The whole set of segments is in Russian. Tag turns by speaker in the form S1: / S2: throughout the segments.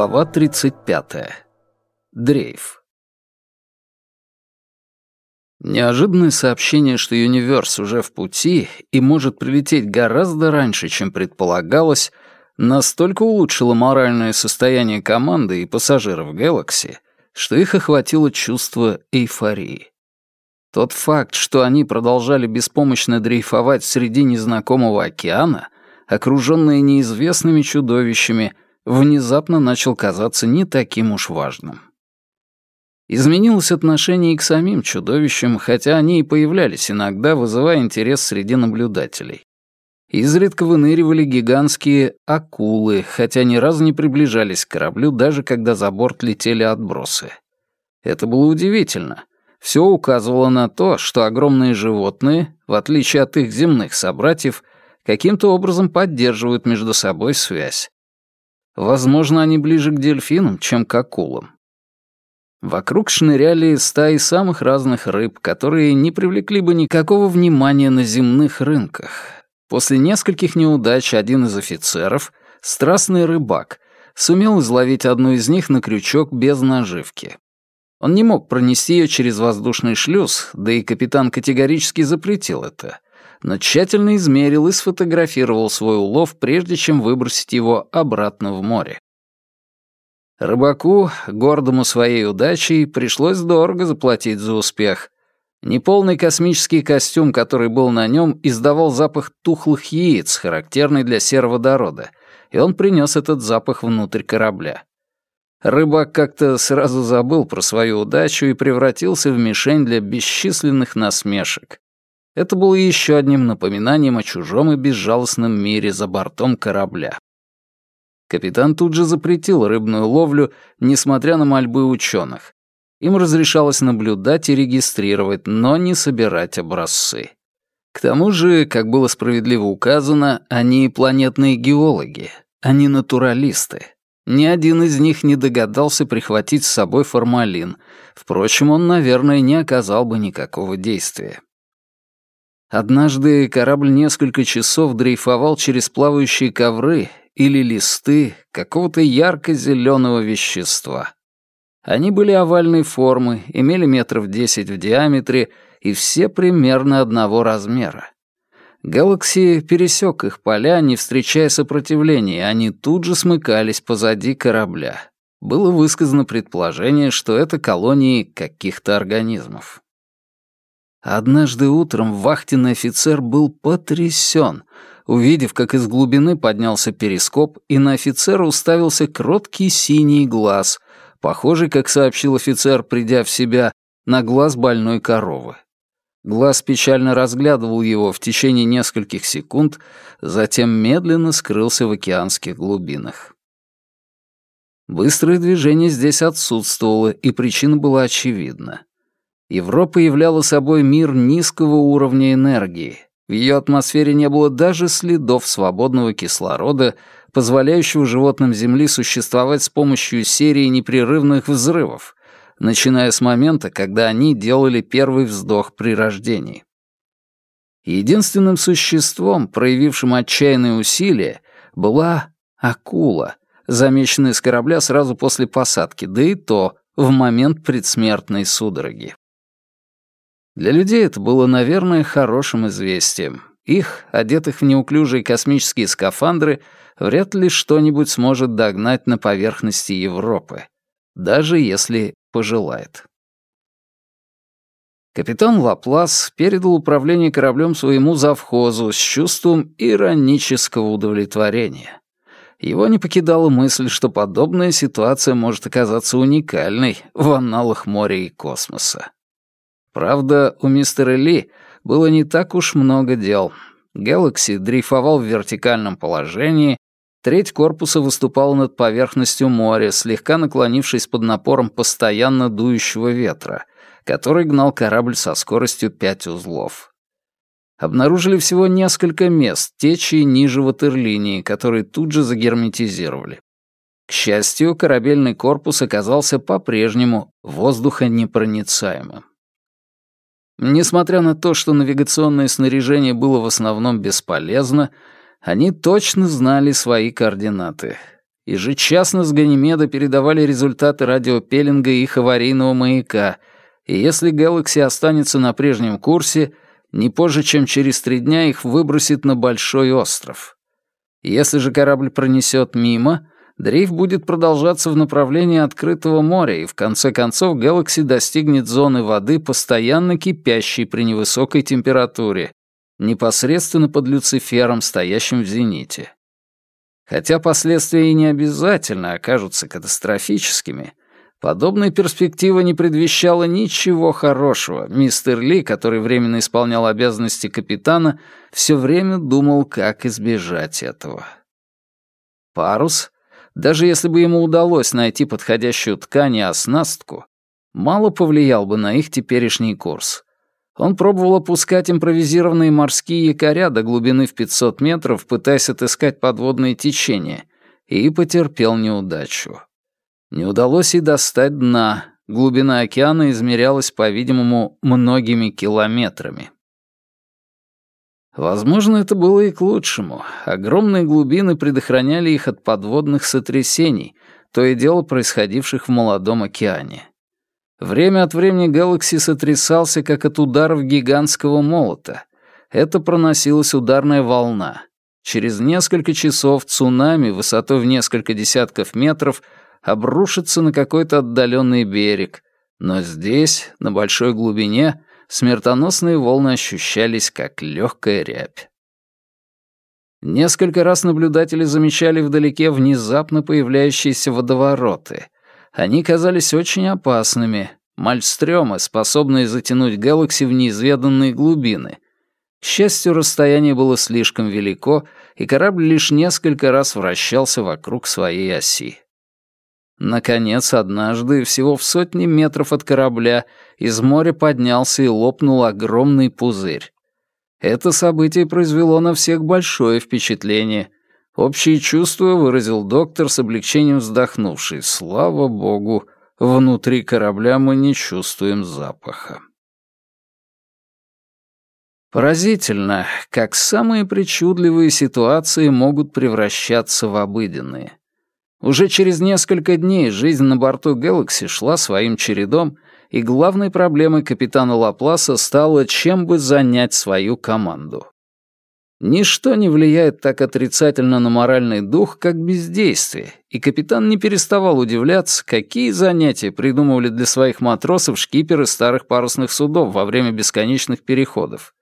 S1: Глава 35. Дрейф. Неожиданное сообщение, что Юниверс уже в пути и может прилететь гораздо раньше, чем предполагалось, настолько улучшило моральное состояние команды и пассажиров Galaxy, что их охватило чувство эйфории. Тот факт, что они продолжали беспомощно дрейфовать среди незнакомого океана, окруженные неизвестными чудовищами — внезапно начал казаться не таким уж важным. Изменилось отношение и к самим чудовищам, хотя они и появлялись иногда, вызывая интерес среди наблюдателей. Изредка выныривали гигантские акулы, хотя ни разу не приближались к кораблю, даже когда за борт летели отбросы. Это было удивительно. Все указывало на то, что огромные животные, в отличие от их земных собратьев, каким-то образом поддерживают между собой связь. Возможно, они ближе к дельфинам, чем к акулам. Вокруг шныряли стаи самых разных рыб, которые не привлекли бы никакого внимания на земных рынках. После нескольких неудач один из офицеров, страстный рыбак, сумел изловить одну из них на крючок без наживки. Он не мог пронести ее через воздушный шлюз, да и капитан категорически запретил это — но тщательно измерил и сфотографировал свой улов, прежде чем выбросить его обратно в море. Рыбаку, гордому своей удачей, пришлось дорого заплатить за успех. Неполный космический костюм, который был на нем, издавал запах тухлых яиц, характерный для сероводорода, и он принес этот запах внутрь корабля. Рыбак как-то сразу забыл про свою удачу и превратился в мишень для бесчисленных насмешек. Это было еще одним напоминанием о чужом и безжалостном мире за бортом корабля. Капитан тут же запретил рыбную ловлю, несмотря на мольбы ученых. Им разрешалось наблюдать и регистрировать, но не собирать образцы. К тому же, как было справедливо указано, они планетные геологи, а не натуралисты. Ни один из них не догадался прихватить с собой формалин. Впрочем, он, наверное, не оказал бы никакого действия. Однажды корабль несколько часов дрейфовал через плавающие ковры или листы какого-то ярко-зеленого вещества. Они были овальной формы, имели метров десять в диаметре и все примерно одного размера. Галакси пересек их поля, не встречая сопротивления, и они тут же смыкались позади корабля. Было высказано предположение, что это колонии каких-то организмов. Однажды утром вахтенный офицер был потрясен, увидев, как из глубины поднялся перископ, и на офицера уставился кроткий синий глаз, похожий, как сообщил офицер, придя в себя, на глаз больной коровы. Глаз печально разглядывал его в течение нескольких секунд, затем медленно скрылся в океанских глубинах. Быстрое движение здесь отсутствовало, и причина была очевидна. Европа являла собой мир низкого уровня энергии. В ее атмосфере не было даже следов свободного кислорода, позволяющего животным Земли существовать с помощью серии непрерывных взрывов, начиная с момента, когда они делали первый вздох при рождении. Единственным существом, проявившим отчаянные усилия, была акула, замеченная с корабля сразу после посадки, да и то в момент предсмертной судороги. Для людей это было, наверное, хорошим известием. Их, одетых в неуклюжие космические скафандры, вряд ли что-нибудь сможет догнать на поверхности Европы, даже если пожелает. Капитан Лаплас передал управление кораблем своему завхозу с чувством иронического удовлетворения. Его не покидала мысль, что подобная ситуация может оказаться уникальной в аналах моря и космоса. Правда, у мистера Ли было не так уж много дел. Galaxy дрейфовал в вертикальном положении, треть корпуса выступала над поверхностью моря, слегка наклонившись под напором постоянно дующего ветра, который гнал корабль со скоростью 5 узлов. Обнаружили всего несколько мест течи ниже ватерлинии, которые тут же загерметизировали. К счастью, корабельный корпус оказался по-прежнему воздухонепроницаемым. Несмотря на то, что навигационное снаряжение было в основном бесполезно, они точно знали свои координаты. Ежечасно с Ганимеда передавали результаты радиопеллинга их аварийного маяка, и если Galaxy останется на прежнем курсе, не позже, чем через три дня их выбросит на Большой остров. Если же корабль пронесет мимо, дрейф будет продолжаться в направлении открытого моря, и в конце концов Galaxy достигнет зоны воды, постоянно кипящей при невысокой температуре, непосредственно под Люцифером, стоящим в зените. Хотя последствия и не обязательно окажутся катастрофическими, подобная перспектива не предвещала ничего хорошего. Мистер Ли, который временно исполнял обязанности капитана, все время думал, как избежать этого. Парус, даже если бы ему удалось найти подходящую ткань и оснастку, мало повлиял бы на их теперешний курс. Он пробовал опускать импровизированные морские якоря до глубины в 500 метров, пытаясь отыскать подводные течения, и потерпел неудачу. Не удалось и достать дна. Глубина океана измерялась, по-видимому, многими километрами. Возможно, это было и к лучшему. Огромные глубины предохраняли их от подводных сотрясений, то и дело происходивших в молодом океане. Время от времени Галакси сотрясался, как от ударов гигантского молота. Это проносилась ударная волна. Через несколько часов цунами высотой в несколько десятков метров обрушится на какой-то отдаленный берег, но здесь, на большой глубине, смертоносные волны ощущались как легкая рябь. Несколько раз наблюдатели замечали вдалеке внезапно появляющиеся водовороты — они казались очень опасными. Мальстрёмы, способные затянуть Гэлакси в неизведанные глубины. К счастью, расстояние было слишком велико, и корабль лишь несколько раз вращался вокруг своей оси. Наконец, однажды, всего в сотни метров от корабля, из моря поднялся и лопнул огромный пузырь. Это событие произвело на всех большое впечатление — Общие чувства выразил доктор с облегчением вздохнувший. Слава богу, внутри корабля мы не чувствуем запаха. Поразительно, как самые причудливые ситуации могут превращаться в обыденные. Уже через несколько дней жизнь на борту Galaxy шла своим чередом, и главной проблемой капитана Лапласа стало, чем бы занять свою команду. Ничто не влияет так отрицательно на моральный дух, как бездействие, и капитан не переставал удивляться, какие занятия придумывали для своих матросов шкиперы старых парусных судов во время бесконечных переходов.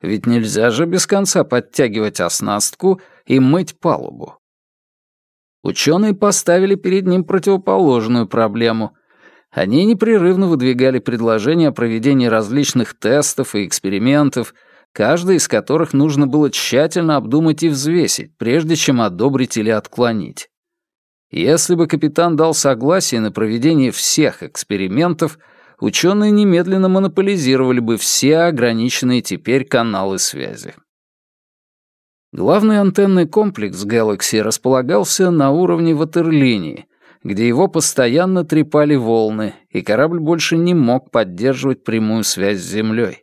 S1: Ведь нельзя же без конца подтягивать оснастку и мыть палубу. Ученые поставили перед ним противоположную проблему. Они непрерывно выдвигали предложения о проведении различных тестов и экспериментов — каждый из которых нужно было тщательно обдумать и взвесить, прежде чем одобрить или отклонить. Если бы капитан дал согласие на проведение всех экспериментов, ученые немедленно монополизировали бы все ограниченные теперь каналы связи. Главный антенный комплекс Galaxy располагался на уровне ватерлинии, где его постоянно трепали волны, и корабль больше не мог поддерживать прямую связь с Землей.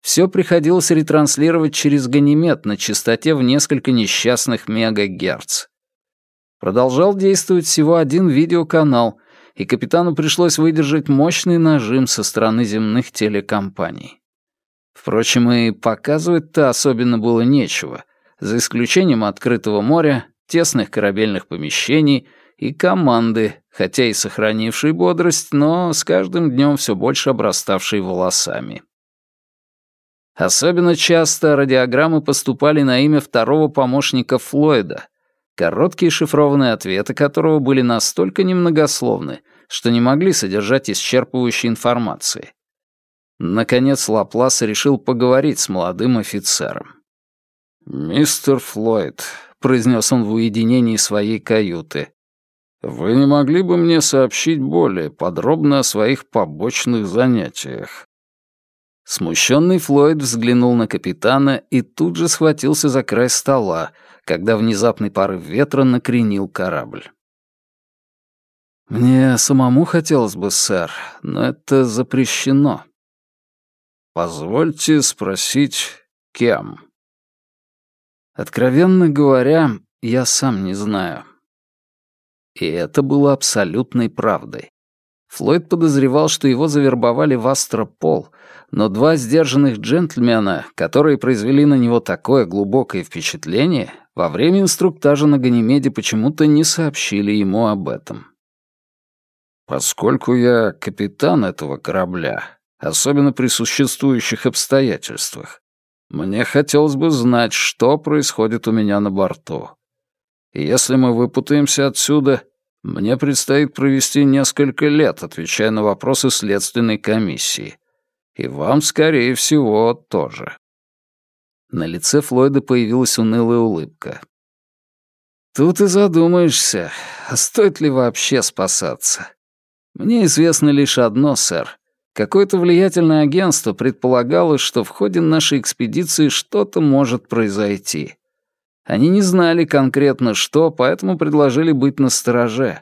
S1: Все приходилось ретранслировать через Ганимед на частоте в несколько несчастных мегагерц. Продолжал действовать всего один видеоканал, и капитану пришлось выдержать мощный нажим со стороны земных телекомпаний. Впрочем, и показывать-то особенно было нечего, за исключением открытого моря, тесных корабельных помещений и команды, хотя и сохранившей бодрость, но с каждым днем все больше обраставшей волосами. Особенно часто радиограммы поступали на имя второго помощника Флойда, короткие шифрованные ответы которого были настолько немногословны, что не могли содержать исчерпывающей информации. Наконец Лаплас решил поговорить с молодым офицером. «Мистер Флойд», — произнес он в уединении своей каюты, «вы не могли бы мне сообщить более подробно о своих побочных занятиях?» Смущенный Флойд взглянул на капитана и тут же схватился за край стола, когда внезапный порыв ветра накренил корабль. «Мне самому хотелось бы, сэр, но это запрещено». «Позвольте спросить, кем?» «Откровенно говоря, я сам не знаю. И это было абсолютной правдой. Флойд подозревал, что его завербовали в Астропол, но два сдержанных джентльмена, которые произвели на него такое глубокое впечатление, во время инструктажа на Ганимеде почему-то не сообщили ему об этом. «Поскольку я капитан этого корабля, особенно при существующих обстоятельствах, мне хотелось бы знать, что происходит у меня на борту. И если мы выпутаемся отсюда, мне предстоит провести несколько лет, отвечая на вопросы следственной комиссии. И вам, скорее всего, тоже». На лице Флойда появилась унылая улыбка. «Тут и задумаешься, а стоит ли вообще спасаться? Мне известно лишь одно, сэр. Какое-то влиятельное агентство предполагало, что в ходе нашей экспедиции что-то может произойти. Они не знали конкретно что, поэтому предложили быть настороже.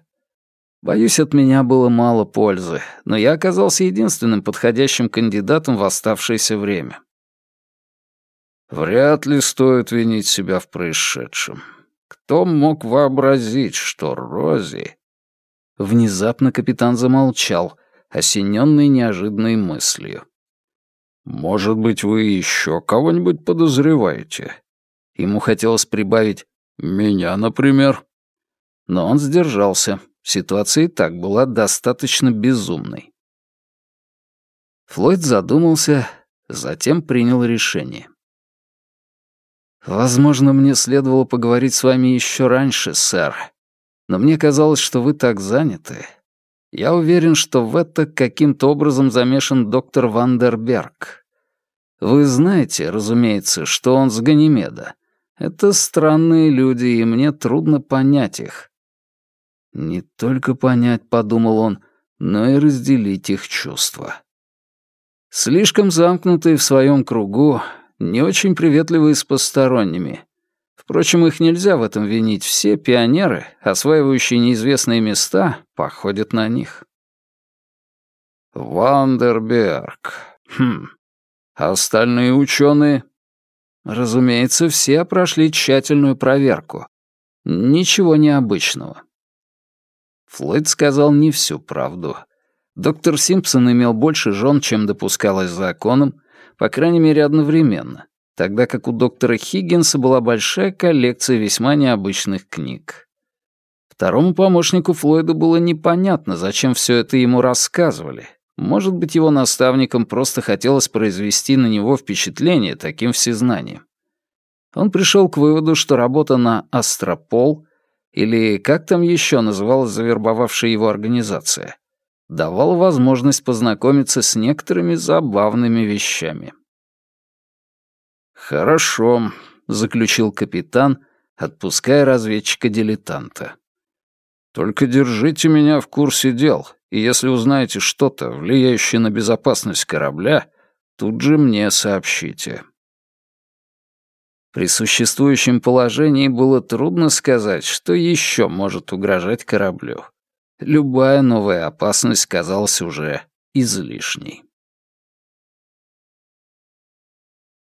S1: Боюсь, от меня было мало пользы, но я оказался единственным подходящим кандидатом в оставшееся время. Вряд ли стоит винить себя в происшедшем. Кто мог вообразить, что Рози... Внезапно капитан замолчал, осененный неожиданной мыслью. «Может быть, вы еще кого-нибудь подозреваете?» Ему хотелось прибавить «меня, например». Но он сдержался. Ситуация и так была достаточно безумной. Флойд задумался, затем принял решение. «Возможно, мне следовало поговорить с вами еще раньше, сэр. Но мне казалось, что вы так заняты. Я уверен, что в это каким-то образом замешан доктор Вандерберг. Вы знаете, разумеется, что он с Ганимеда. Это странные люди, и мне трудно понять их. Не только понять, подумал он, но и разделить их чувства. Слишком замкнутые в своем кругу, не очень приветливые с посторонними. Впрочем, их нельзя в этом винить. Все пионеры, осваивающие неизвестные места, походят на них. Вандерберг. Хм. Остальные ученые Разумеется, все прошли тщательную проверку. Ничего необычного. Флойд сказал не всю правду. Доктор Симпсон имел больше жен, чем допускалось законом, по крайней мере, одновременно, тогда как у доктора Хиггинса была большая коллекция весьма необычных книг. Второму помощнику Флойда было непонятно, зачем все это ему рассказывали, может быть, его наставникам просто хотелось произвести на него впечатление таким всезнанием. Он пришел к выводу, что работа на «Астропол» или как там еще называлась завербовавшая его организация, давала возможность познакомиться с некоторыми забавными вещами. «Хорошо», — заключил капитан, отпуская разведчика-дилетанта. «Только держите меня в курсе дел и если узнаете что-то, влияющее на безопасность корабля, тут же мне сообщите. При существующем положении было трудно сказать, что еще может угрожать кораблю. Любая новая опасность казалась уже излишней.